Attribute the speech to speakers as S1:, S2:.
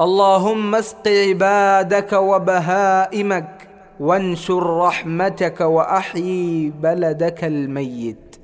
S1: اللهم اسق عبادك وبهائمك وانشر رحمتك وأحيي بلدك الميت.